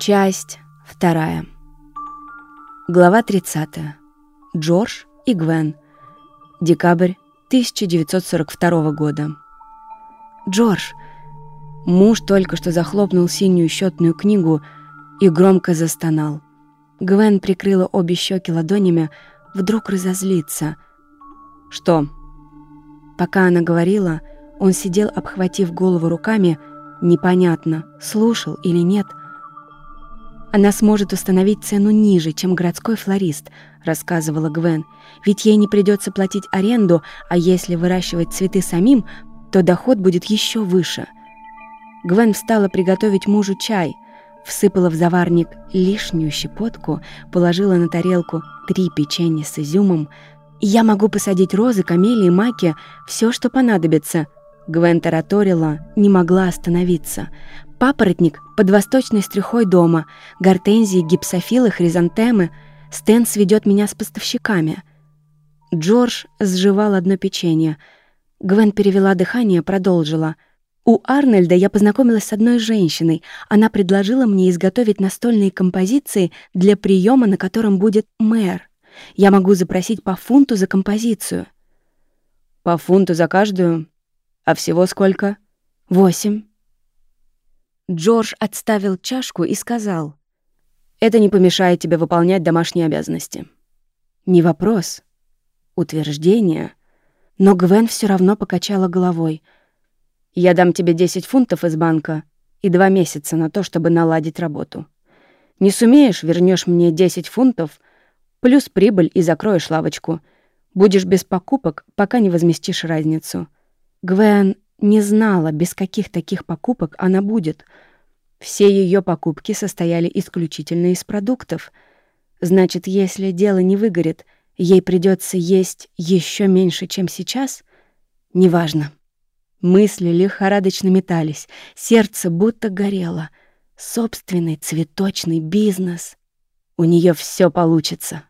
Часть вторая. Глава 30. Джордж и Гвен. Декабрь 1942 года. Джордж. Муж только что захлопнул синюю счетную книгу и громко застонал. Гвен прикрыла обе щеки ладонями, вдруг разозлиться. «Что?» Пока она говорила, он сидел, обхватив голову руками, непонятно, слушал или нет – она сможет установить цену ниже, чем городской флорист, рассказывала Гвен. Ведь ей не придется платить аренду, а если выращивать цветы самим, то доход будет еще выше. Гвен встала приготовить мужу чай, всыпала в заварник лишнюю щепотку, положила на тарелку три печенья с изюмом. «Я могу посадить розы, камелии, маки, все, что понадобится», Гвен тараторила, не могла остановиться. Папоротник под восточной стрихой дома, гортензии, гипсофилы, хризантемы. Стэн сведет меня с поставщиками. Джордж сживал одно печенье. Гвен перевела дыхание, продолжила. У Арнольда я познакомилась с одной женщиной. Она предложила мне изготовить настольные композиции для приема, на котором будет мэр. Я могу запросить по фунту за композицию. По фунту за каждую? А всего сколько? Восемь. Джордж отставил чашку и сказал, «Это не помешает тебе выполнять домашние обязанности». Не вопрос, утверждение, но Гвен все равно покачала головой. «Я дам тебе 10 фунтов из банка и два месяца на то, чтобы наладить работу. Не сумеешь, вернешь мне 10 фунтов, плюс прибыль и закроешь лавочку. Будешь без покупок, пока не возместишь разницу». Гвен не знала, без каких таких покупок она будет. Все ее покупки состояли исключительно из продуктов. Значит, если дело не выгорит, ей придется есть еще меньше, чем сейчас? Неважно. Мысли лихорадочно метались, сердце будто горело. Собственный цветочный бизнес. У нее все получится.